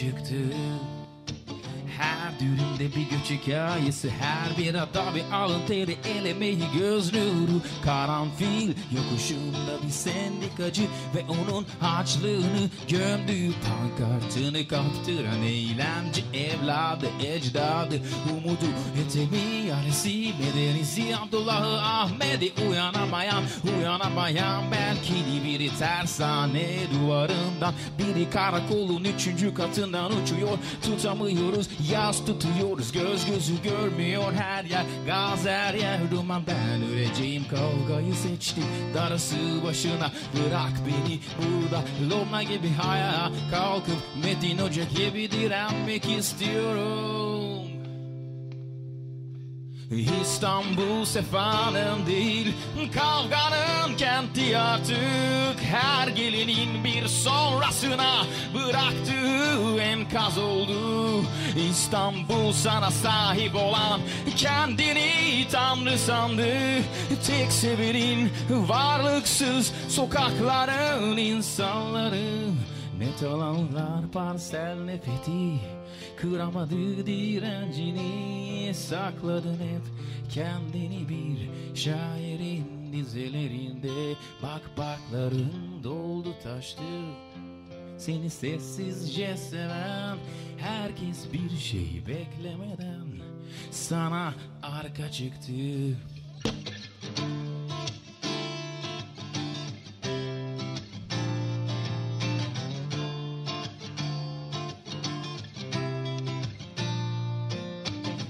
Çıktı düğünde bir göç hikayesi Her bir ada bir alın teri el emeği göz nuru. Karanfil yokuşunda bir sendikacı Ve onun harçlığını gömdüğü pankartını kaptıran Eylemci evladı ecdadı. Umudu etemi yaresi Medenisi Abdullah'ı Ahmet'i Uyanamayan uyanamayan Belki de biri tersane duvarından. Biri karakolun üçüncü katından uçuyor Tutamıyoruz Yaz tutuyoruz göz gözü görmüyor her yer. Gaz her yer. Duman ben öleceğim. Kavgayı seçtim. Darısı başına. Bırak beni burada. Lomna gibi haya kalkıp Metin Hoca gibi direnmek istiyorum İstanbul sefanın değil Kavganın kenti artık. Her gelinin bir sonrasına Bıraktığı enkaz oldu. İstanbul sana sahip olan Kendini tanrı sandı. Tek sevenin varlıksız Sokakların insanları. Net alanlar parsel nefeti Kıramadı direncini Sakladın hep kendini bir. Şairin dizelerinde Bak bakların doldu taştı. Seni sessizce seven Herkes bir şey beklemeden Sana arka çıktı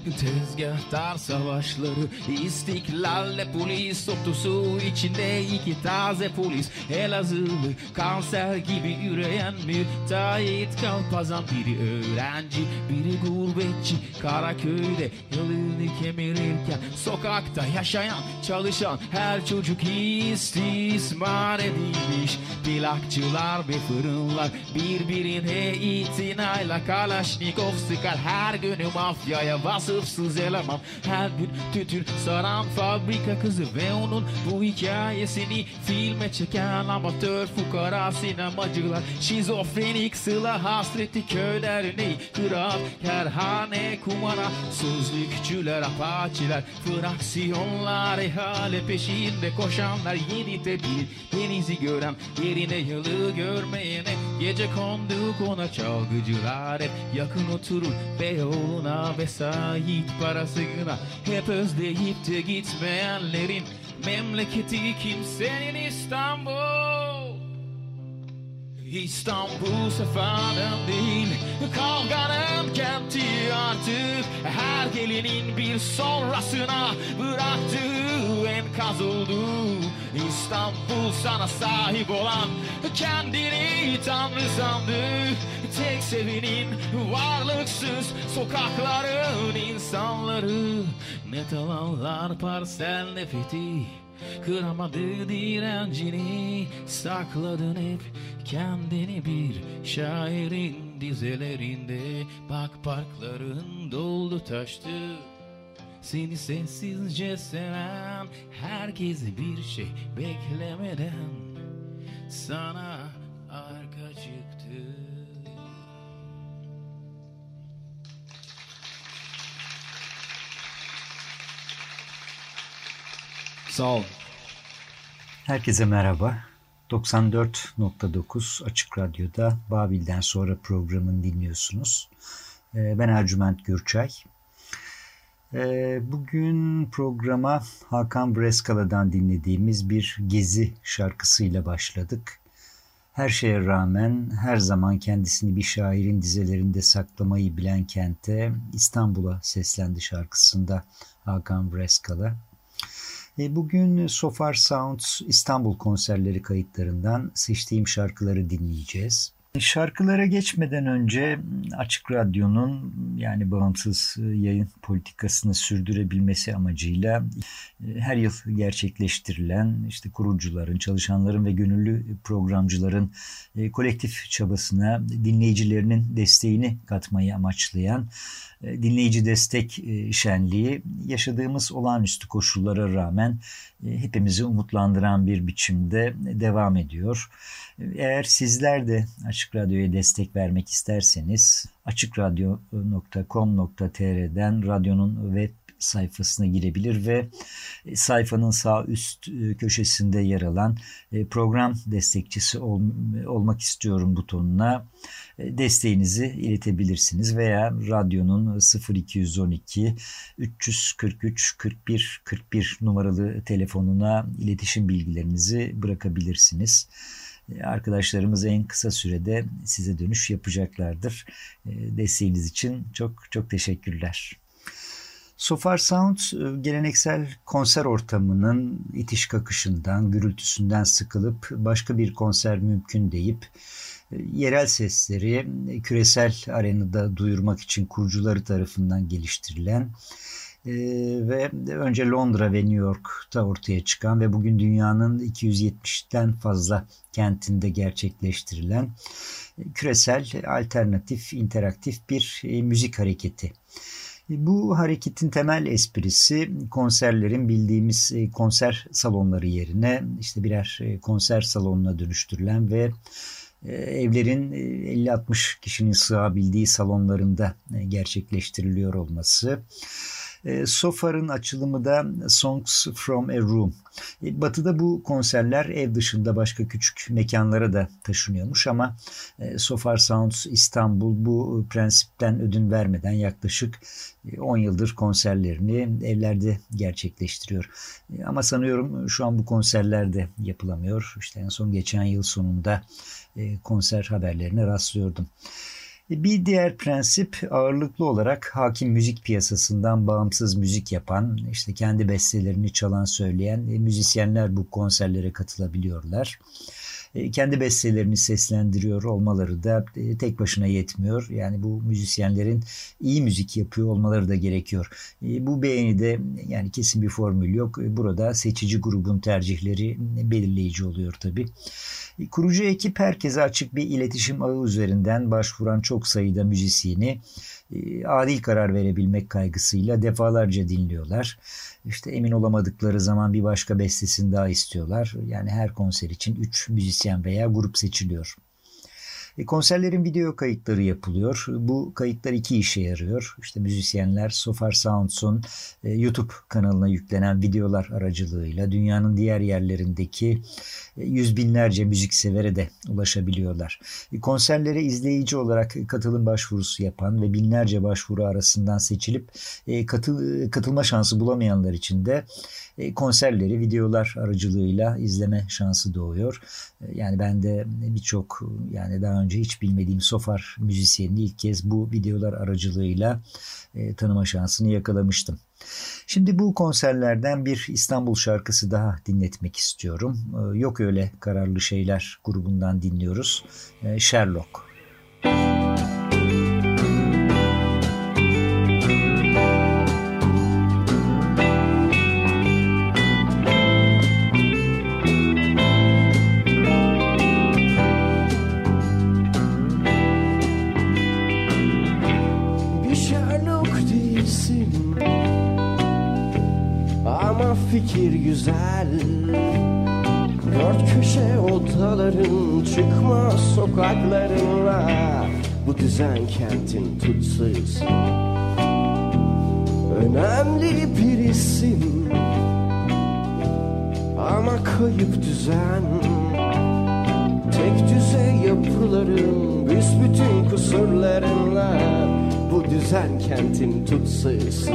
Tezgahtar savaşları istiklalle polis otusu içinde iki taze polis Elazığlı kanser gibi üreyen müteahhit kalpazan Biri öğrenci biri gurbetçi Karaköy'de yılını kemirirken Sokakta yaşayan çalışan her çocuk istismar edilmiş Plakçılar ve fırınlar birbirine itinayla Kalaşnikov sıkar her günü mafyaya vasıfsız eleman Her gün tütün saran fabrika kızı ve onun bu hikayesini filme çeken amatör fukara sinemacılar. Şizofrenik sıla hasreti köyler ney Kıraat, kerhane, kumara. Sözlükçüler, apaçiler Fraksiyonlar, ihale peşinde koşanlar. Yeni tepki, denizi gören Yerine yılı görmeyene. Gece konduk ona çalgıcılar Hep yakın oturur Beyoğlu'na ve sahip parasına. Hep özleyip de gitmeyenlerin Memleketi kimsenin İstanbul İstanbul sefanın değil Kavganın kenti artık. Her gelinin bir sonrasına Bıraktığı enkaz oldu. İstanbul sana sahip olan Kendini tanrı sandı. Tek sevenin varlıksız Sokakların insanları. Net alanlar parsel nefeti. Kıramadı direncini Sakladın hep kendini bir şairin dizelerinde Bak parkların doldu taştı Seni sessizce seven Herkese bir şey beklemeden Sana arka çıktı Sağ olun. Herkese merhaba. 94.9 Açık Radyo'da Babil'den sonra programını dinliyorsunuz. Ee, ben Ercüment Gürçay. Ee, bugün programa Hakan Breskala'dan dinlediğimiz bir gezi şarkısıyla başladık. Her şeye rağmen her zaman kendisini bir şairin dizelerinde saklamayı bilen kente İstanbul'a seslendi şarkısında Hakan Breskala. E, bugün Sofar Sounds İstanbul konserleri kayıtlarından seçtiğim şarkıları dinleyeceğiz. Şarkılara geçmeden önce Açık Radyo'nun yani bağımsız yayın politikasını sürdürebilmesi amacıyla her yıl gerçekleştirilen işte kurucuların, çalışanların ve gönüllü programcıların kolektif çabasına dinleyicilerinin desteğini katmayı amaçlayan dinleyici destek şenliği yaşadığımız olağanüstü koşullara rağmen hepimizi umutlandıran bir biçimde devam ediyor. Eğer sizler de Açık Radyo'ya destek vermek isterseniz açıkradyo.com.tr'den radyonun web sayfasına girebilir ve sayfanın sağ üst e, köşesinde yer alan e, program destekçisi ol, olmak istiyorum butonuna e, desteğinizi iletebilirsiniz veya radyonun 0212 343 41 41 numaralı telefonuna iletişim bilgilerinizi bırakabilirsiniz. Arkadaşlarımız en kısa sürede size dönüş yapacaklardır. Desteğiniz için çok çok teşekkürler. Sofar Sound geleneksel konser ortamının itiş kakışından, gürültüsünden sıkılıp başka bir konser mümkün deyip yerel sesleri küresel arenada duyurmak için kurucuları tarafından geliştirilen ve önce Londra ve New York'ta ortaya çıkan ve bugün dünyanın 270'ten fazla kentinde gerçekleştirilen küresel alternatif interaktif bir müzik hareketi. Bu hareketin temel esprisi konserlerin bildiğimiz e, konser salonları yerine işte birer e, konser salonuna dönüştürülen ve e, evlerin 50-60 kişinin sığabildiği salonlarında gerçekleştiriliyor olması. E, Sofar'ın açılımı da Songs from a Room. E, batı'da bu konserler ev dışında başka küçük mekanlara da taşınıyormuş ama e, Sofar Sounds İstanbul bu prensipten ödün vermeden yaklaşık 10 yıldır konserlerini evlerde gerçekleştiriyor. Ama sanıyorum şu an bu konserler de yapılamıyor. İşte en son geçen yıl sonunda konser haberlerine rastlıyordum. Bir diğer prensip ağırlıklı olarak hakim müzik piyasasından bağımsız müzik yapan, işte kendi bestelerini çalan söyleyen müzisyenler bu konserlere katılabiliyorlar. E, kendi bestelerini seslendiriyor olmaları da e, tek başına yetmiyor. Yani bu müzisyenlerin iyi müzik yapıyor olmaları da gerekiyor. E, bu beğeni de yani kesin bir formül yok. Burada seçici grubun tercihleri belirleyici oluyor tabii. Kurucu ekip herkese açık bir iletişim ağı üzerinden başvuran çok sayıda müzisyeni adil karar verebilmek kaygısıyla defalarca dinliyorlar. İşte emin olamadıkları zaman bir başka bestesini daha istiyorlar. Yani her konser için 3 müzisyen veya grup seçiliyor. E, konserlerin video kayıtları yapılıyor. Bu kayıtlar iki işe yarıyor. İşte müzisyenler Sofar Sounds'un e, YouTube kanalına yüklenen videolar aracılığıyla dünyanın diğer yerlerindeki e, yüz binlerce müziksevere de ulaşabiliyorlar. Konserlere izleyici olarak katılım başvurusu yapan ve binlerce başvuru arasından seçilip katıl, katılma şansı bulamayanlar için de konserleri videolar aracılığıyla izleme şansı doğuyor. Yani ben de birçok yani daha önce hiç bilmediğim Sofar müzisyenini ilk kez bu videolar aracılığıyla e, tanıma şansını yakalamıştım. Şimdi bu konserlerden bir İstanbul şarkısı daha dinletmek istiyorum. Yok öyle kararlı şeyler grubundan dinliyoruz. Sherlock. Müzik Düzen kentin tutsuz. Önemli bir isim Ama kayıp düzen. Tek düze yapıların Büsbütün kusurlarınla Bu düzen kentin tutsuz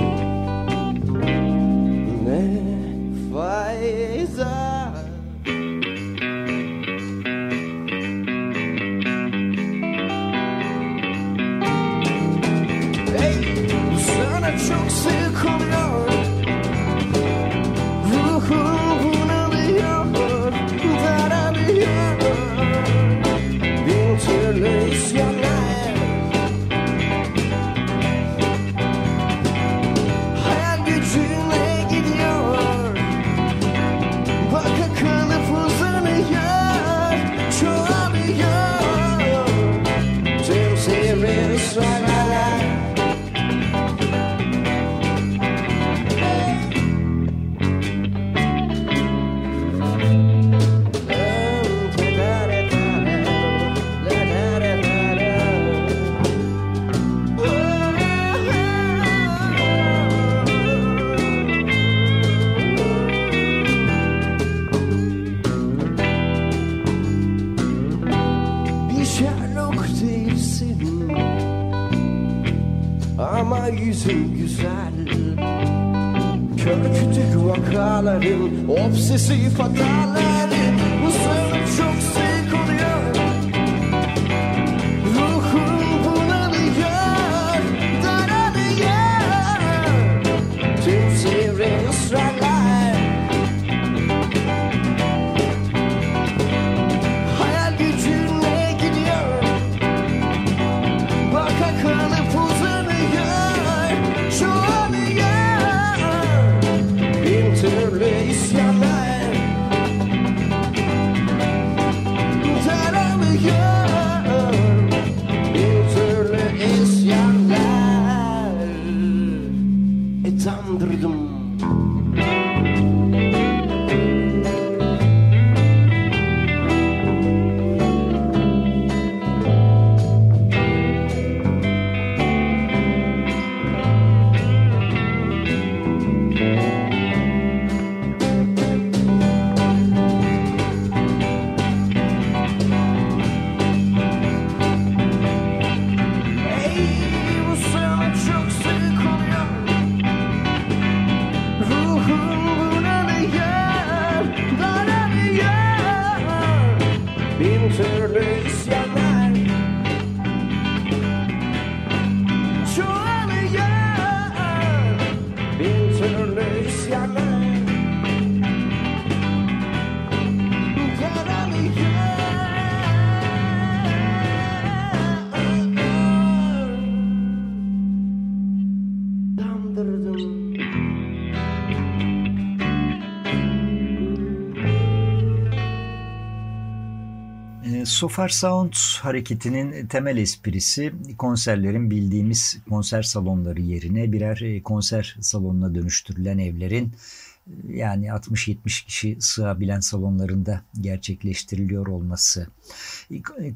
se fatal E, Sofar Sound hareketinin temel esprisi konserlerin bildiğimiz konser salonları yerine birer e, konser salonuna dönüştürülen evlerin yani 60-70 kişi sığabilen salonlarında gerçekleştiriliyor olması.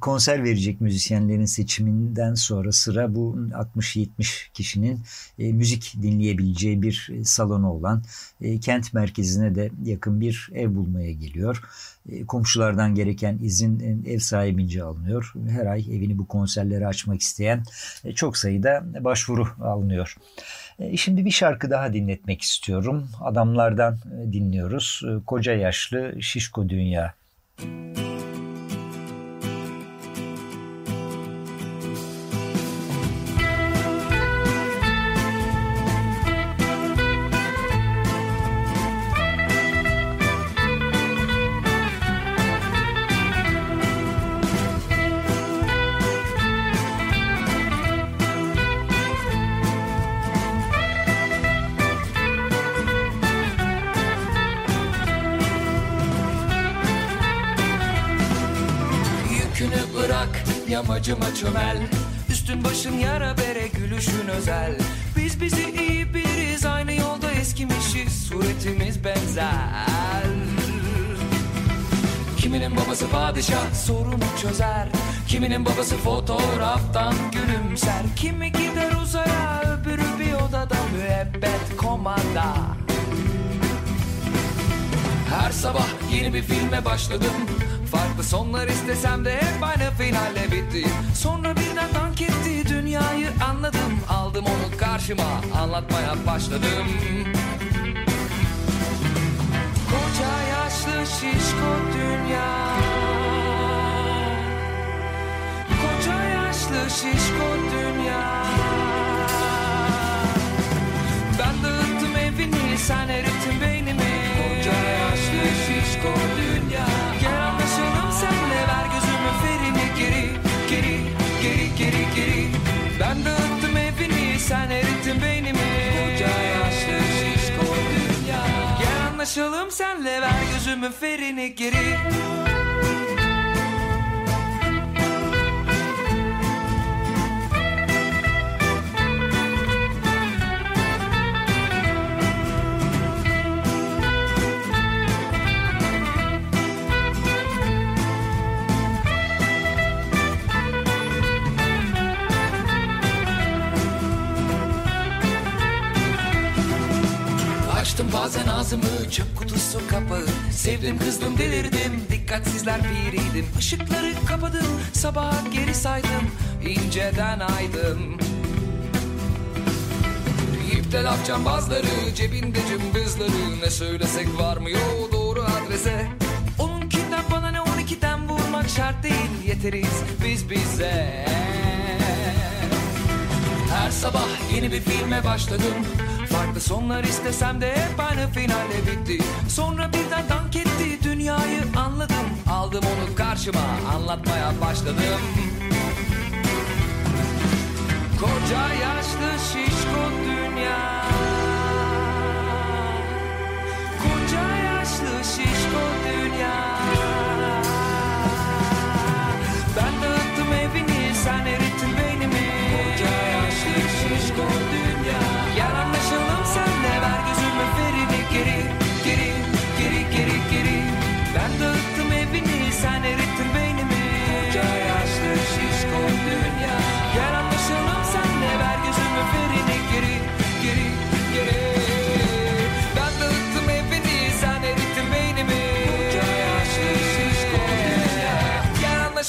Konser verecek müzisyenlerin seçiminden sonra sıra bu 60-70 kişinin e, müzik dinleyebileceği bir e, salonu olan e, kent merkezine de yakın bir ev bulmaya geliyor. Komşulardan gereken izin ev sahibince alınıyor. Her ay evini bu konserlere açmak isteyen çok sayıda başvuru alınıyor. E, Şimdi bir şarkı daha dinletmek istiyorum. Adamlardan e, dinliyoruz. E, Koca yaşlı şişko dünya. Yükünü yamacıma çömel. Üstün başın yara bere gülüşün özel. Biz bizi iyi biliriz aynı yolda eskimişiz. Suretimiz benzer. Kiminin babası padişah sorunu çözer. Kiminin babası fotoğraftan gülümser. Kimi gider uzaya öbürü bir odada müebbet komanda Her sabah yeni bir filme başladım Farklı sonlar istesem de hep aynı finalle bitti. Sonra birden dank etti dünyayı anladım. Aldım onu karşıma anlatmaya başladım. Koca yaşlı şişko dünya. Koca yaşlı şişko dünya. Ben dağıttım evini sen erittin beynimi sen erittin beynimi Koca yaşlı şişko dünya. Gel anlaşalım senle ver gözümün ferini geri bazen ağzımı çöp kutusu kapağı. Sevdim kızdım delirdim. Dikkatsizler piriydim. Işıkları kapadım. Sabaha geri saydım. İnceden aydım. İpte laf cambazları cebinde cımbızları. Ne söylesek varmıyor doğru adrese. Onunkinden bana ne on ikiden vurmak şart değil. Yeteriz biz bize. Her sabah yeni bir filme başladım Farklı sonlar istesem de hep aynı finalle bitti. Sonra birden dank etti dünyayı anladım. Aldım onu karşıma anlatmaya başladım. Koca yaşlı şişko dünya. Koca yaşlı şişko dünya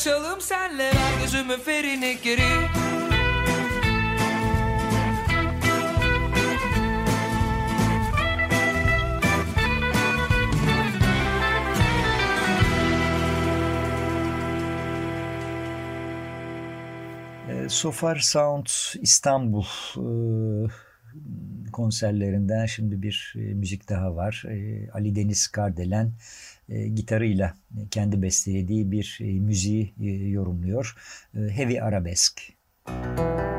Gel anlaşalım senle ver gözümün ferini geri E, Sofar Sound İstanbul e, konserlerinden şimdi bir e, müzik daha var. E, Ali Deniz Kardelen e, gitarıyla kendi bestelediği bir e, müziği e, yorumluyor. E, Heavy Arabesk. Programın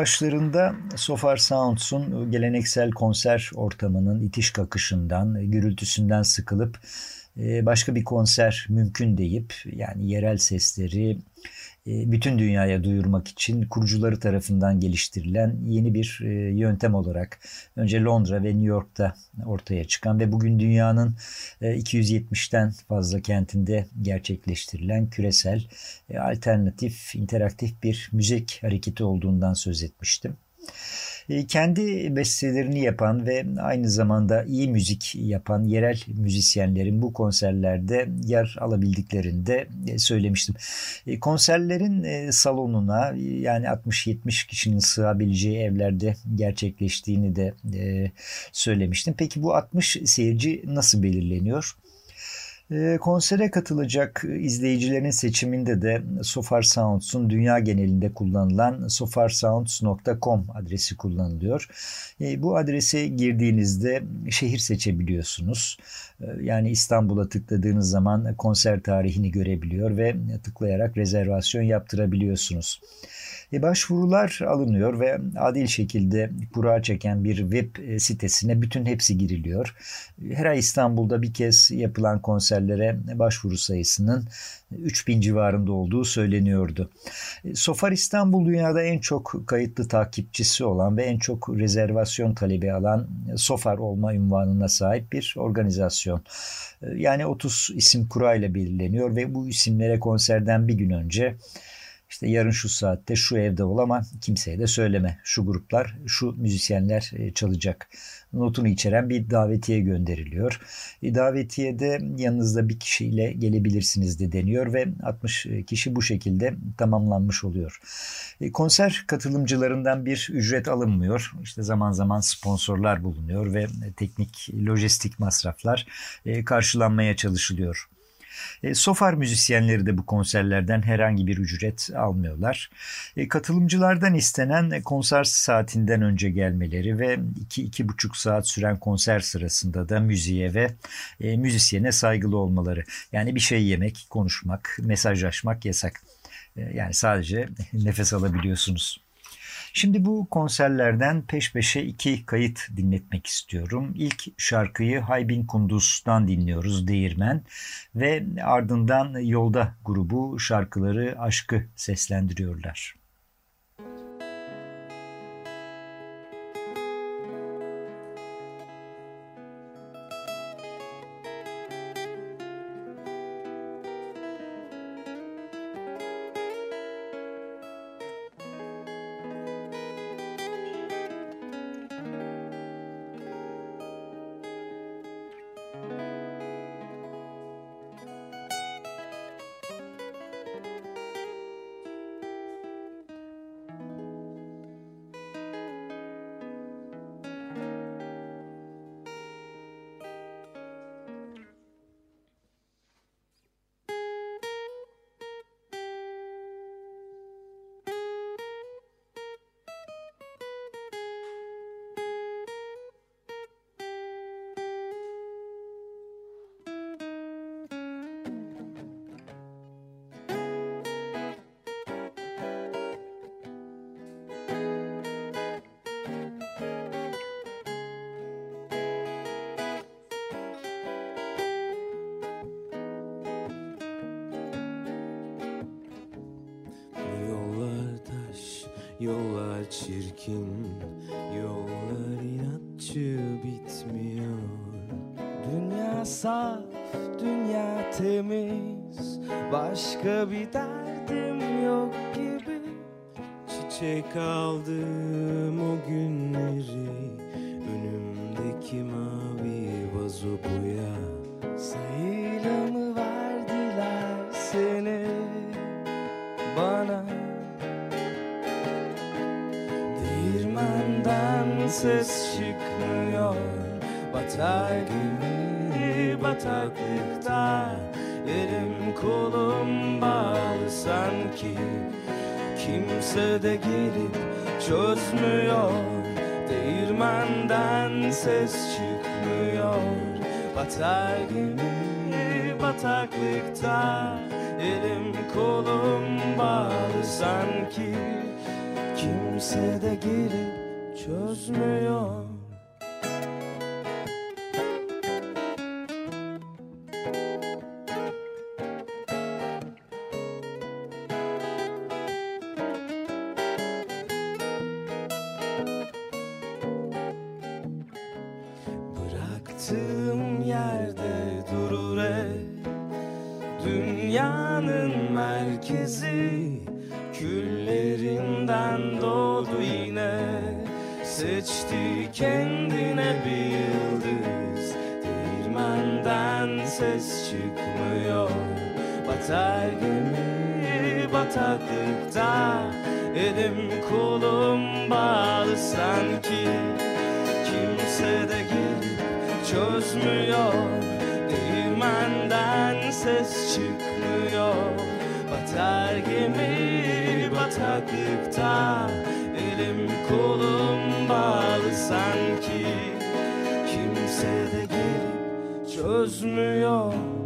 başlarında Sofar Sounds'un geleneksel konser ortamının itiş kakışından, gürültüsünden sıkılıp e, başka bir konser mümkün deyip yani yerel sesleri, bütün dünyaya duyurmak için kurucuları tarafından geliştirilen yeni bir e, yöntem olarak önce Londra ve New York'ta ortaya çıkan ve bugün dünyanın 270'ten e, fazla kentinde gerçekleştirilen küresel alternatif interaktif bir müzik hareketi olduğundan söz etmiştim. E, kendi bestelerini yapan ve aynı zamanda iyi müzik yapan yerel müzisyenlerin bu konserlerde yer alabildiklerini de e, söylemiştim. E, konserlerin salonuna yani 60-70 kişinin sığabileceği evlerde gerçekleştiğini de söylemiştim. Peki bu 60 seyirci nasıl belirleniyor? Ee, konsere katılacak izleyicilerin seçiminde de Sofar Sounds'un dünya genelinde kullanılan sofarsounds.com adresi kullanılıyor. Ee, bu adrese girdiğinizde şehir seçebiliyorsunuz. Ee, yani İstanbul'a tıkladığınız zaman konser tarihini görebiliyor ve tıklayarak rezervasyon yaptırabiliyorsunuz. E, başvurular alınıyor ve adil şekilde kura çeken bir web e, sitesine bütün hepsi giriliyor. Her ay İstanbul'da bir kez yapılan konserlere başvuru sayısının 3000 civarında olduğu söyleniyordu. E, Sofar İstanbul dünyada en çok kayıtlı takipçisi olan ve en çok rezervasyon talebi alan Sofar olma ünvanına sahip bir organizasyon. Yani 30 isim kurayla belirleniyor ve bu isimlere konserden bir gün önce işte yarın şu saatte şu evde ol ama kimseye de söyleme. Şu gruplar, şu müzisyenler e, çalacak. Notunu içeren bir davetiye gönderiliyor. E, davetiyede yanınızda bir kişiyle gelebilirsiniz de deniyor ve 60 kişi bu şekilde tamamlanmış oluyor. E, konser katılımcılarından bir ücret alınmıyor. İşte zaman zaman sponsorlar bulunuyor ve teknik lojistik masraflar karşılanmaya çalışılıyor. E, Sofar müzisyenleri de bu konserlerden herhangi bir ücret almıyorlar. E, katılımcılardan istenen konser saatinden önce gelmeleri ve 2-2,5 saat süren konser sırasında da müziğe ve e, müzisyene saygılı olmaları. Yani bir şey yemek, konuşmak, mesajlaşmak yasak. Yani sadece nefes alabiliyorsunuz. Şimdi bu konserlerden peş peşe iki kayıt dinletmek istiyorum. İlk şarkıyı Haybin Kunduz'dan dinliyoruz Değirmen ve ardından Yolda grubu şarkıları Aşkı seslendiriyorlar. Çirkin, yollar inatçı bitmiyor. Dünya saf, dünya temiz. Başka bir derdim yok gibi. Çiçek aldım o günleri. Önümdeki mavi ses çıkmıyor Batar gibi bataklıkta. Elim kolum bağlı sanki. Kimse de gelip çözmüyor. Değirmenden ses çıkmıyor. Batar gibi bataklıkta. Elim kolum bağlı sanki. Kimse de gelip çözmüyor Bıraktığım Batar gemi bataklıkta Elim kolum bağlı sanki Kimse de gelip çözmüyor Değirmenden ses çıkmıyor Batar gemi bataklıkta Elim kolum bağlı sanki Kimse de gelip çözmüyor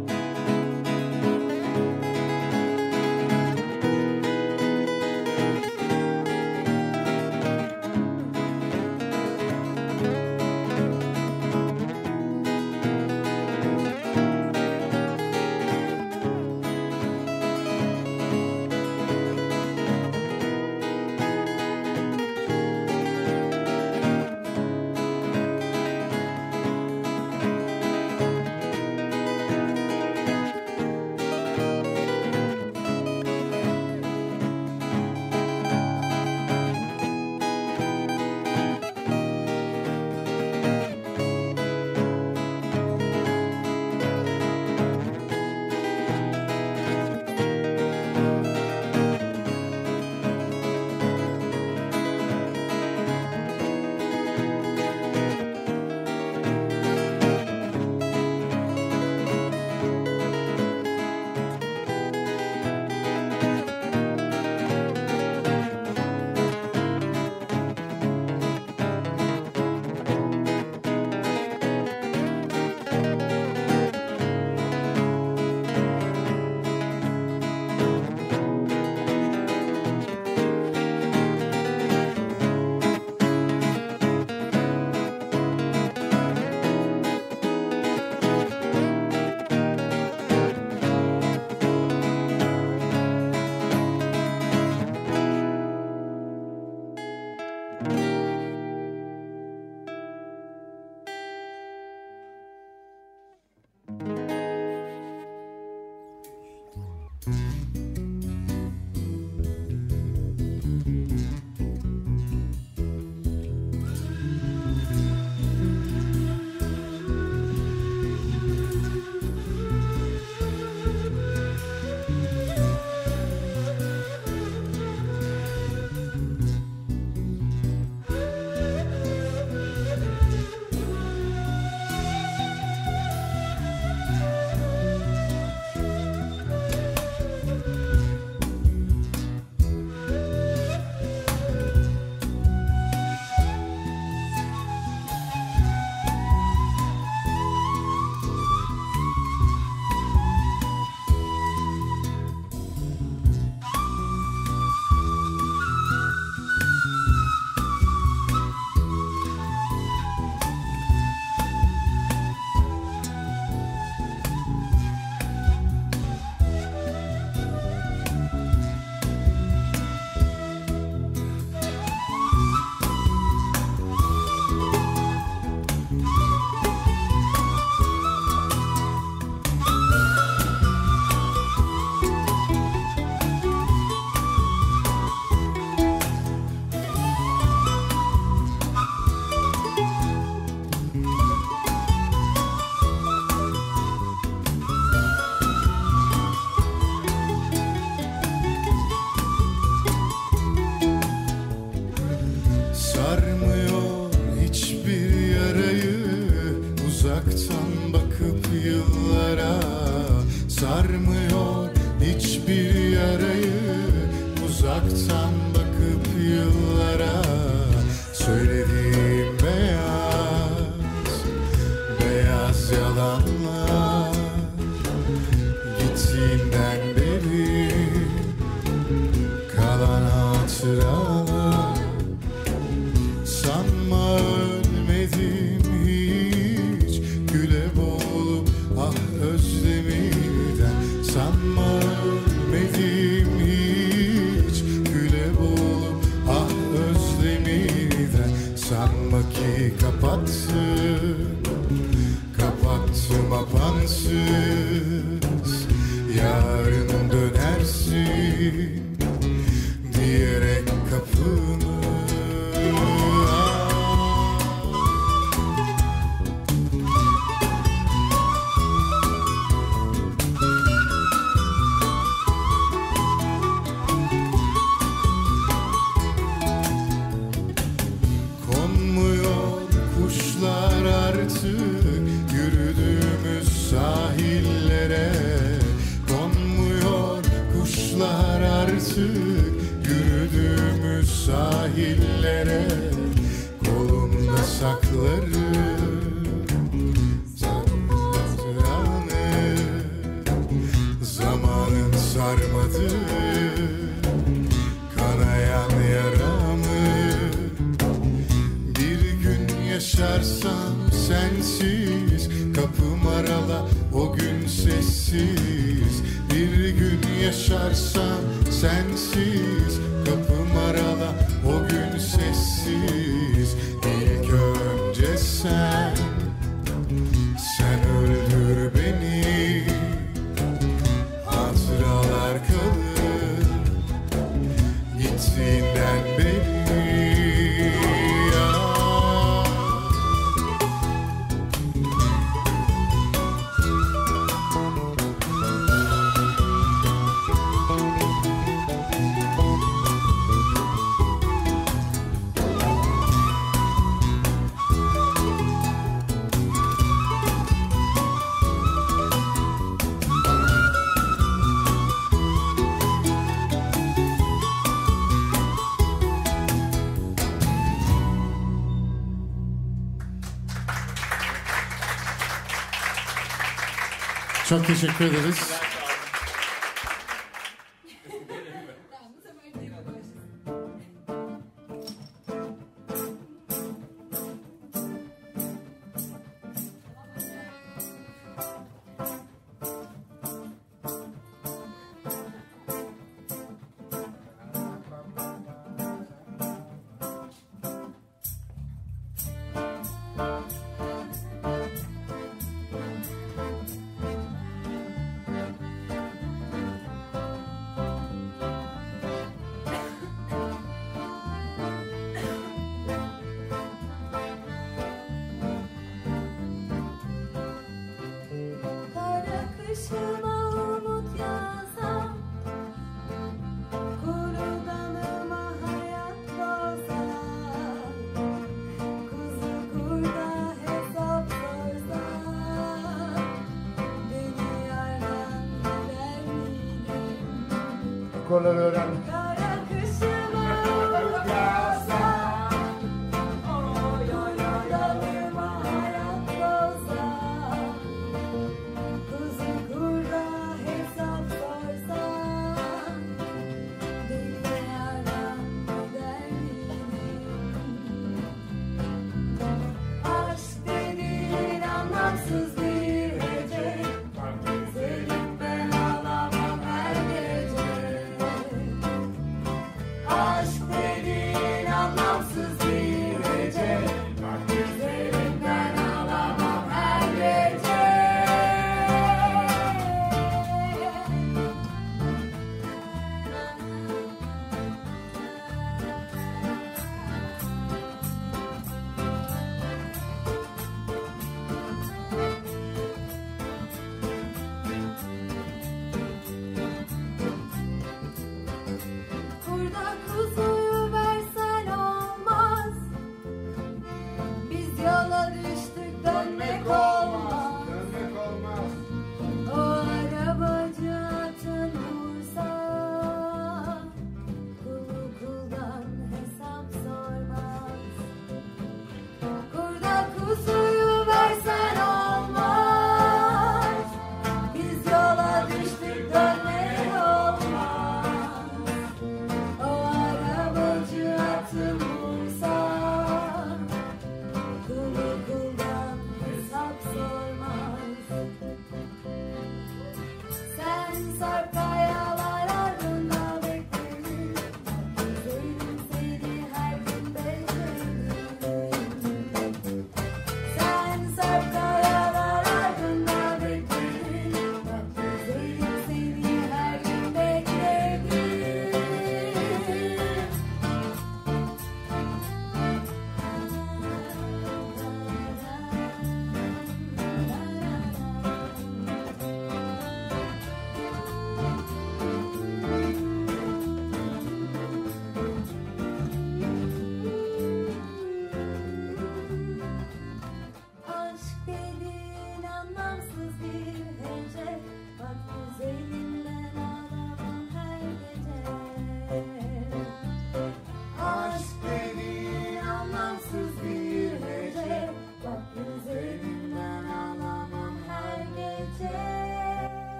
Çok teşekkür ederiz.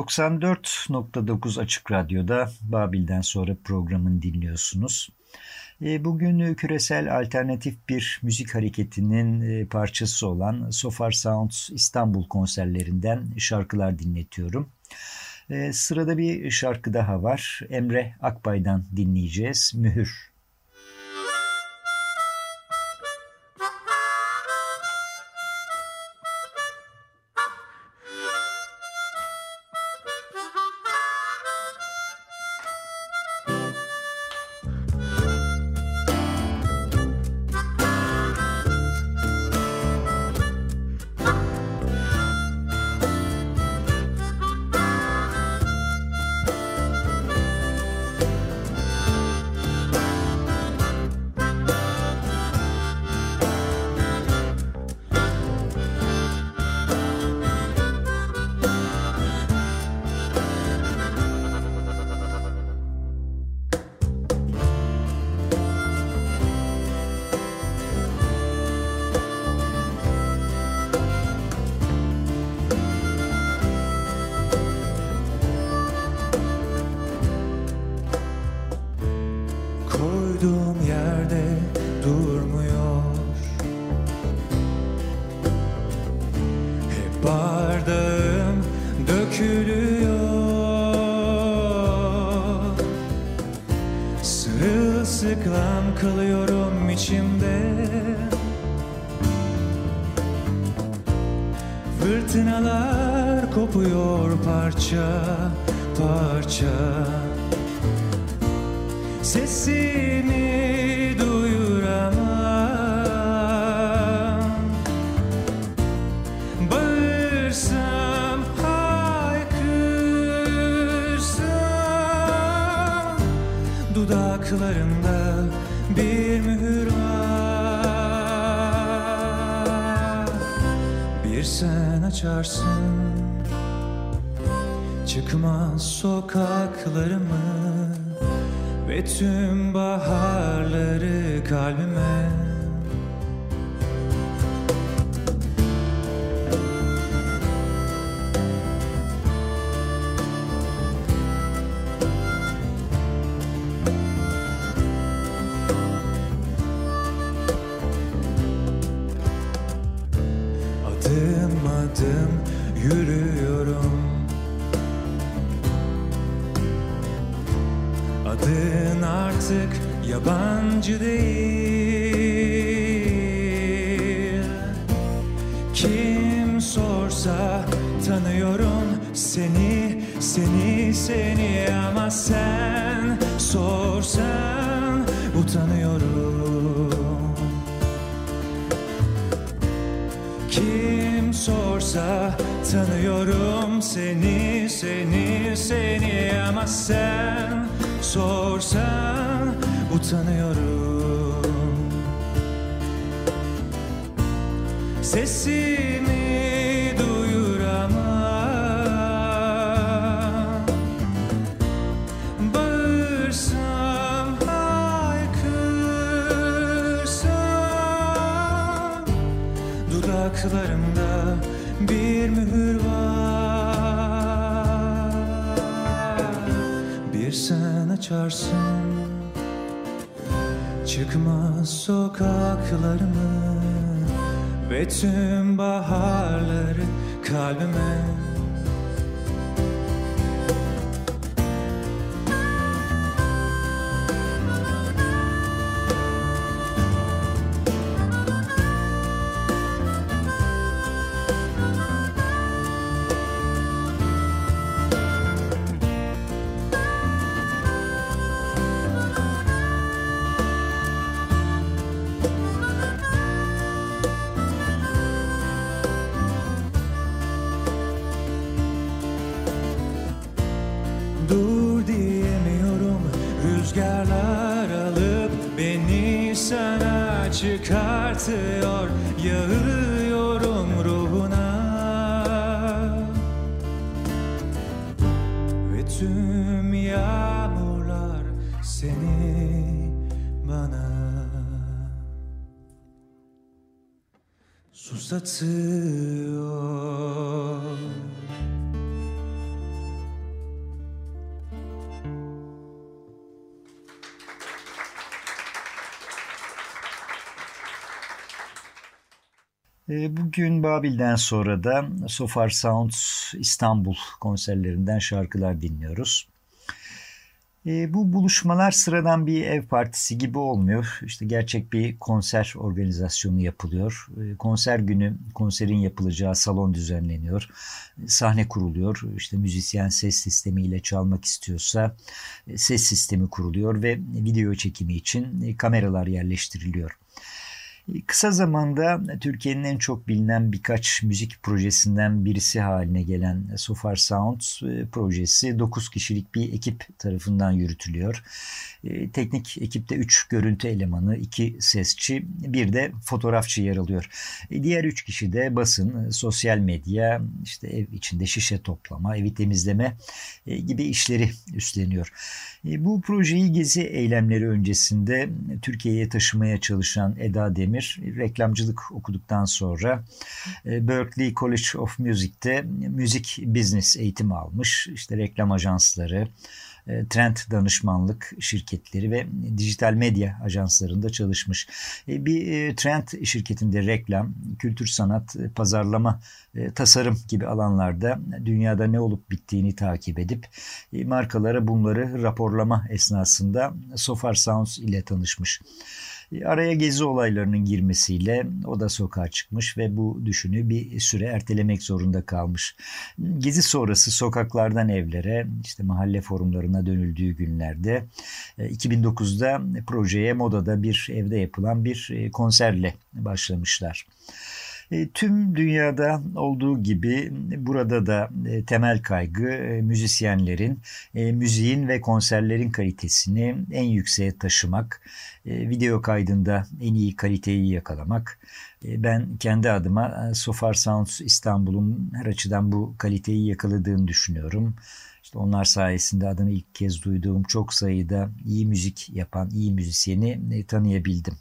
94.9 Açık Radyo'da Babil'den sonra programın dinliyorsunuz. E, bugün küresel alternatif bir müzik hareketinin e, parçası olan Sofar Sounds İstanbul konserlerinden şarkılar dinletiyorum. E, sırada bir şarkı daha var. Emre Akbay'dan dinleyeceğiz. Mühür. Sesimi duyuramam. Bağırsam, haykırsam Dudaklarımda bir mühür var. Bir sen açarsın Çıkmaz sokaklarımı tüm baharları kalbime seni Ama sen sorsan utanıyorum Ve Bugün Babil'den sonra da So Far Sounds İstanbul konserlerinden şarkılar dinliyoruz. E, bu buluşmalar sıradan bir ev partisi gibi olmuyor. İşte gerçek bir konser organizasyonu yapılıyor. E, konser günü konserin yapılacağı salon düzenleniyor. Sahne kuruluyor. İşte müzisyen ses sistemiyle çalmak istiyorsa e, ses sistemi kuruluyor ve video çekimi için e, kameralar yerleştiriliyor. Kısa zamanda Türkiye'nin en çok bilinen birkaç müzik projesinden birisi haline gelen Sofar Sounds e, projesi 9 kişilik bir ekip tarafından yürütülüyor. E, teknik ekipte 3 görüntü elemanı, 2 sesçi, bir de fotoğrafçı yer alıyor. E, diğer 3 kişi de basın, sosyal medya, işte ev içinde şişe toplama, evi temizleme gibi işleri üstleniyor. Bu projeyi gezi eylemleri öncesinde Türkiye'ye taşımaya çalışan Eda Demir reklamcılık okuduktan sonra Berkeley College of Music'te müzik business eğitimi almış. İşte reklam ajansları, trend danışmanlık şirketleri ve dijital medya ajanslarında çalışmış. Bir trend şirketinde reklam, kültür sanat, pazarlama, tasarım gibi alanlarda dünyada ne olup bittiğini takip edip markalara bunları raporlama esnasında Sofar Sounds ile tanışmış. Araya gezi olaylarının girmesiyle o da sokağa çıkmış ve bu düşünü bir süre ertelemek zorunda kalmış. Gezi sonrası sokaklardan evlere, işte mahalle forumlarına dönüldüğü günlerde 2009'da projeye modada bir evde yapılan bir konserle başlamışlar. Tüm dünyada olduğu gibi burada da temel kaygı müzisyenlerin müziğin ve konserlerin kalitesini en yükseğe taşımak, video kaydında en iyi kaliteyi yakalamak. Ben kendi adıma Sofar Sounds İstanbul'un her açıdan bu kaliteyi yakaladığını düşünüyorum. İşte onlar sayesinde adını ilk kez duyduğum çok sayıda iyi müzik yapan iyi müzisyeni tanıyabildim.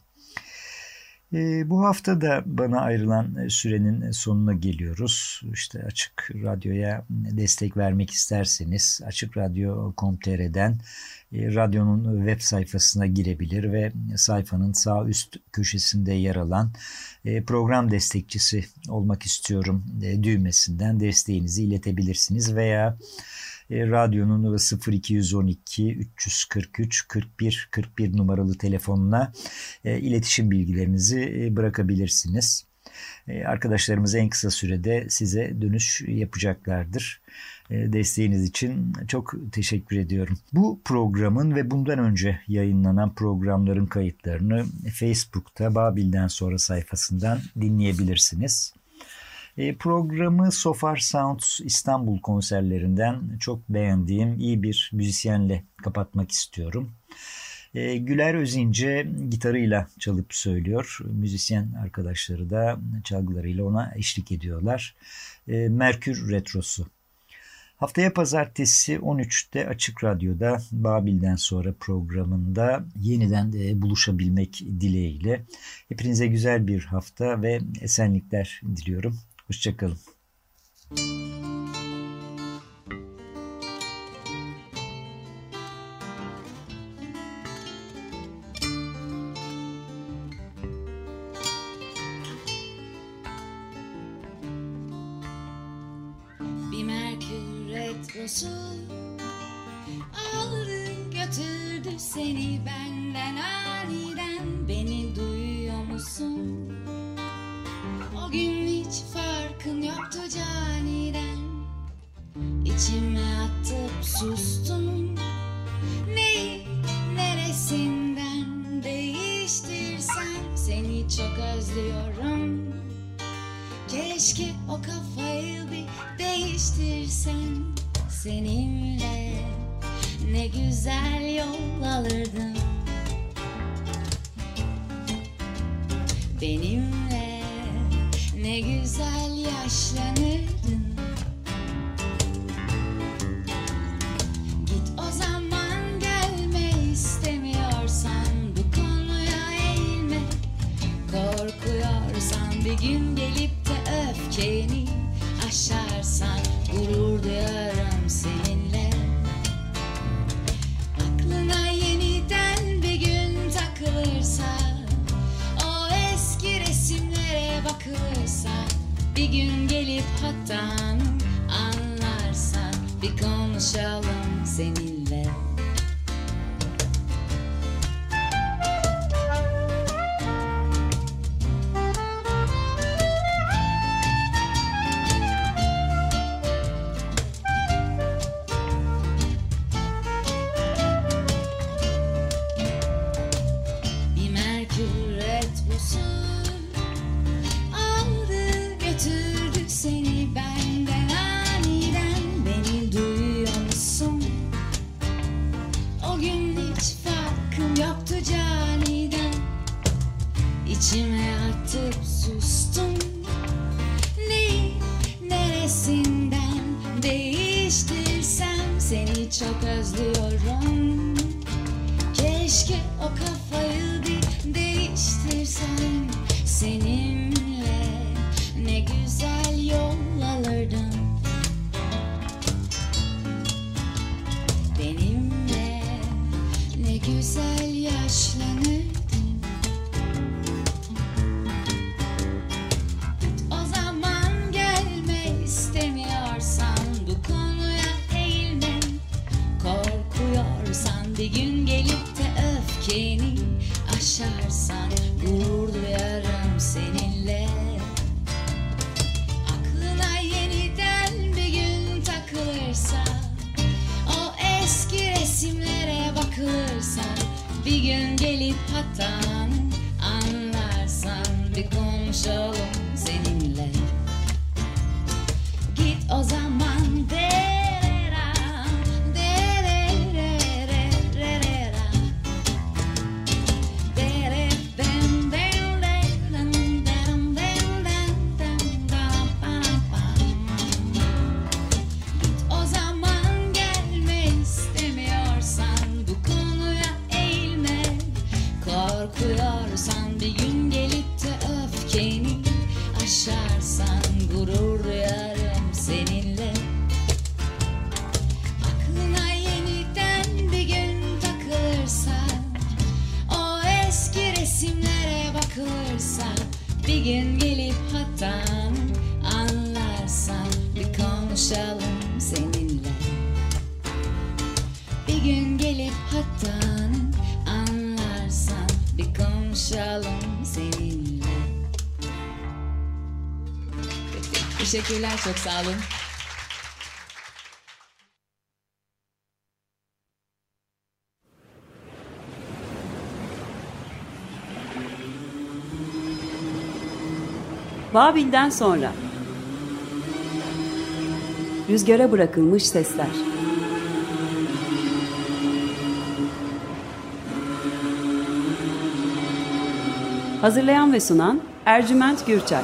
E, bu hafta da bana ayrılan sürenin sonuna geliyoruz. İşte Açık Radyo'ya destek vermek isterseniz açıkradyo.com.tr'den e, radyonun web sayfasına girebilir ve sayfanın sağ üst köşesinde yer alan e, program destekçisi olmak istiyorum e, düğmesinden desteğinizi iletebilirsiniz veya e, radyonun 0212 343 41 41 numaralı telefonuna e, iletişim bilgilerinizi e, bırakabilirsiniz. E, arkadaşlarımız en kısa sürede size dönüş yapacaklardır. E, desteğiniz için çok teşekkür ediyorum. Bu programın ve bundan önce yayınlanan programların kayıtlarını Facebook'ta Babil'den sonra sayfasından dinleyebilirsiniz. E, programı Sofar Sounds İstanbul konserlerinden çok beğendiğim iyi bir müzisyenle kapatmak istiyorum. E, Güler Özince gitarıyla çalıp söylüyor. Müzisyen arkadaşları da çalgılarıyla ona eşlik ediyorlar. E, Merkür Retrosu. Haftaya pazartesi 13'te Açık Radyo'da Babil'den sonra programında yeniden buluşabilmek dileğiyle. Hepinize güzel bir hafta ve esenlikler diliyorum. Hoşçakalın. Bir Merkür retrosu aldı götürdü seni benden Çok sağ olun. Babil'den sonra. Rüzgara bırakılmış sesler. Hazırlayan ve sunan Ercüment Gürçay.